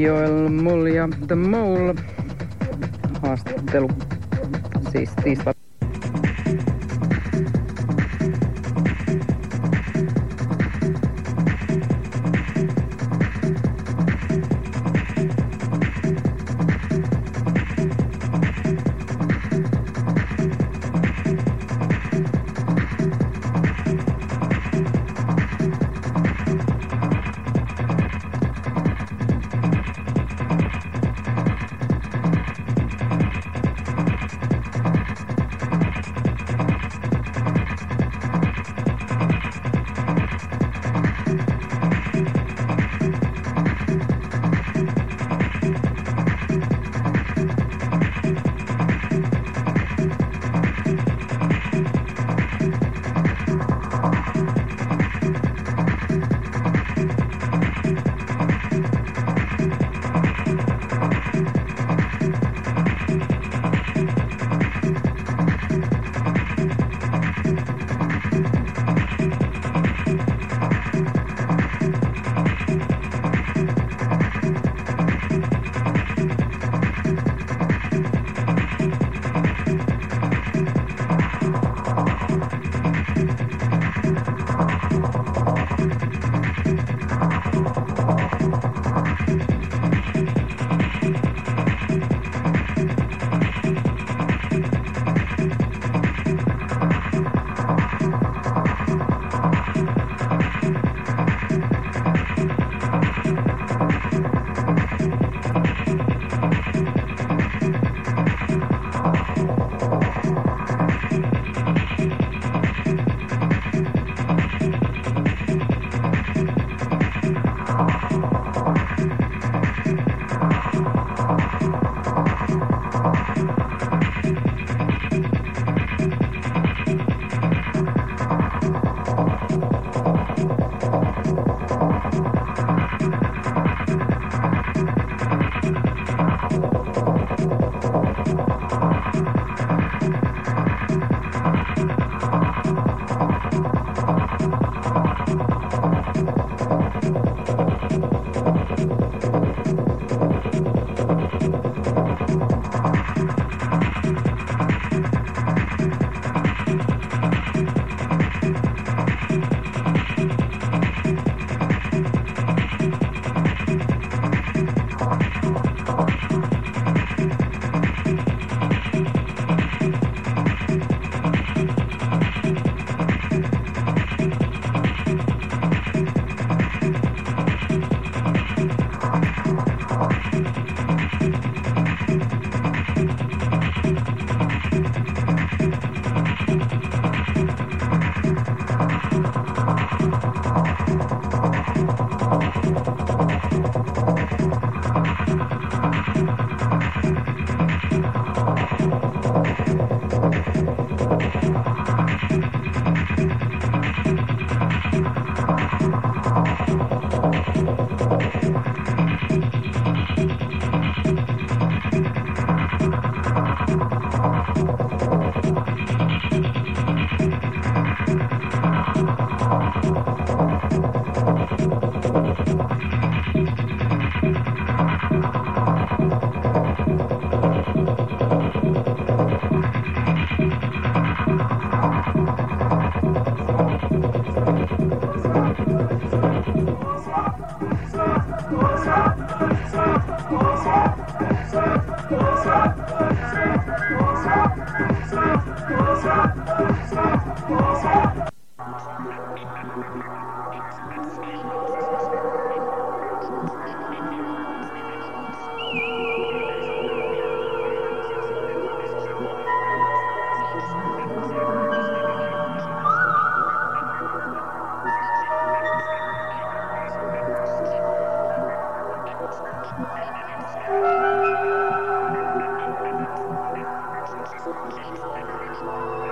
Joel Mull ja The Mole. Haastattelu siis life.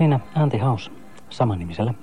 Siinä Anti House samannimisellä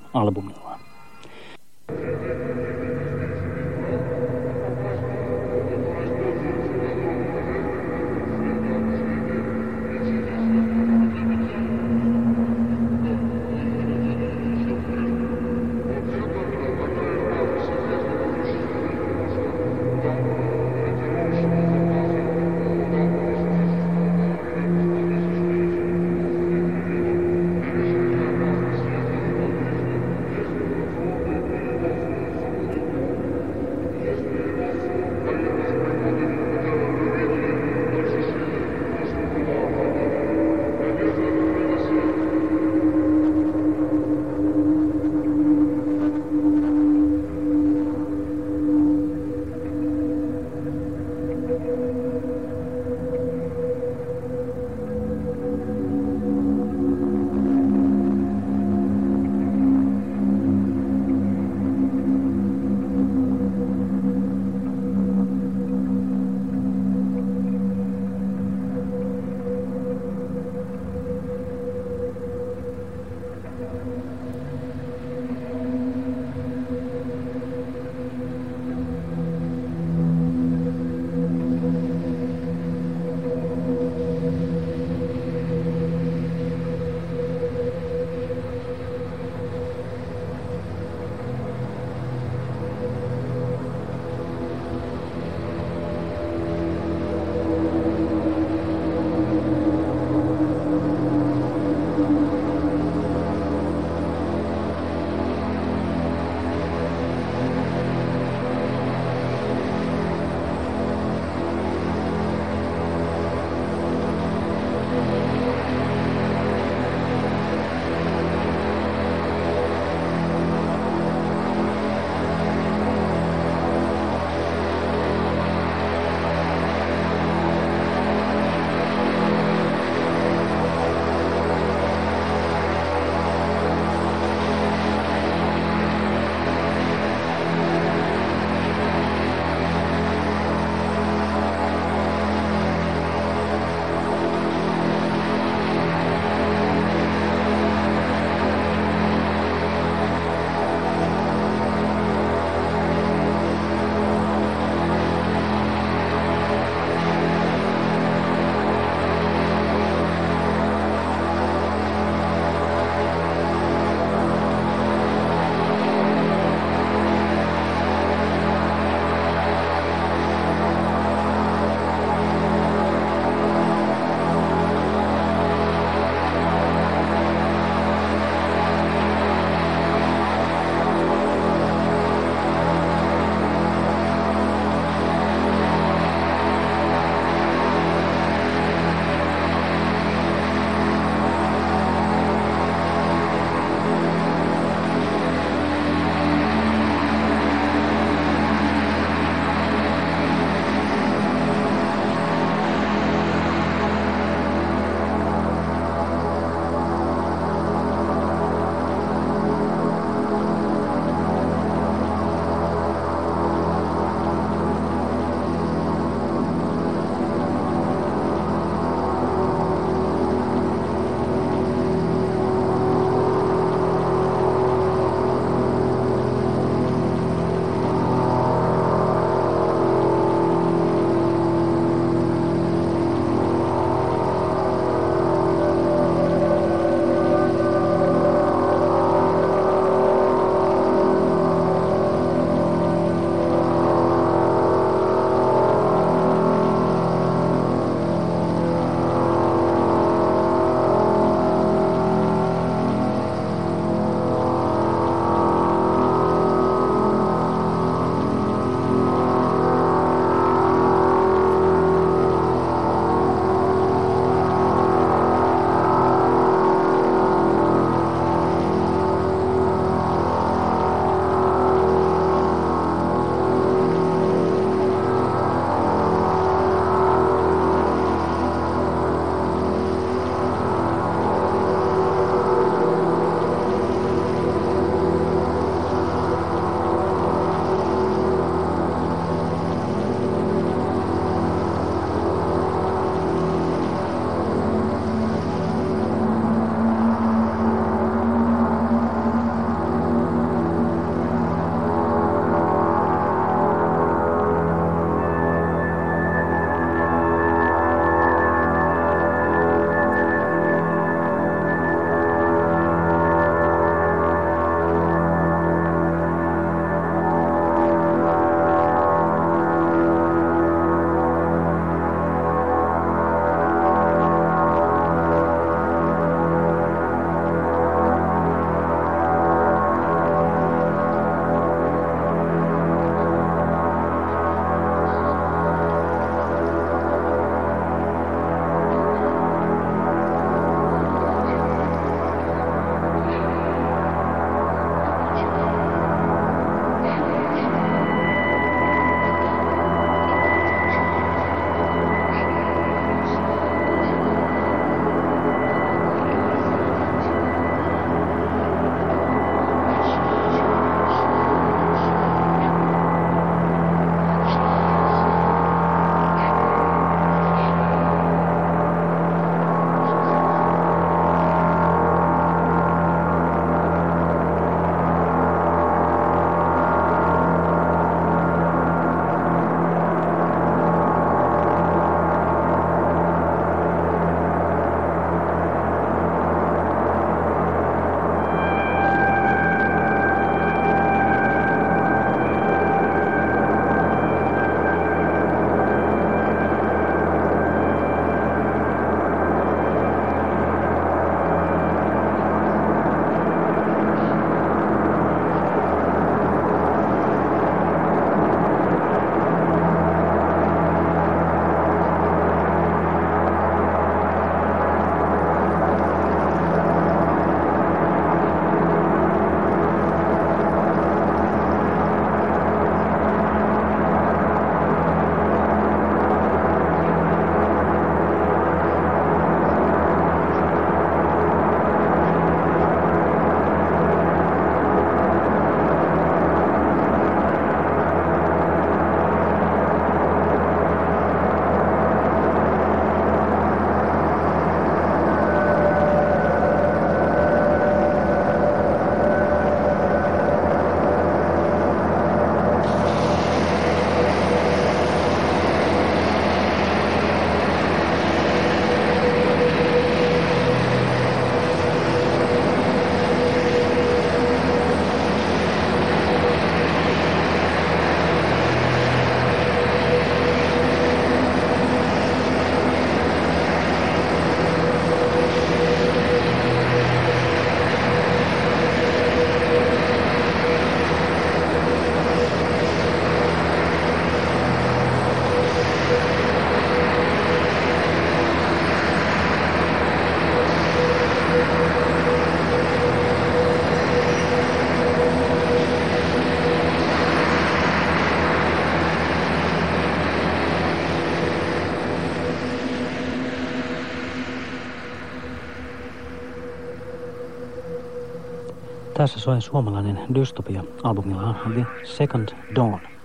Tässä soi suomalainen dystopia albumillaan The Second Dawn.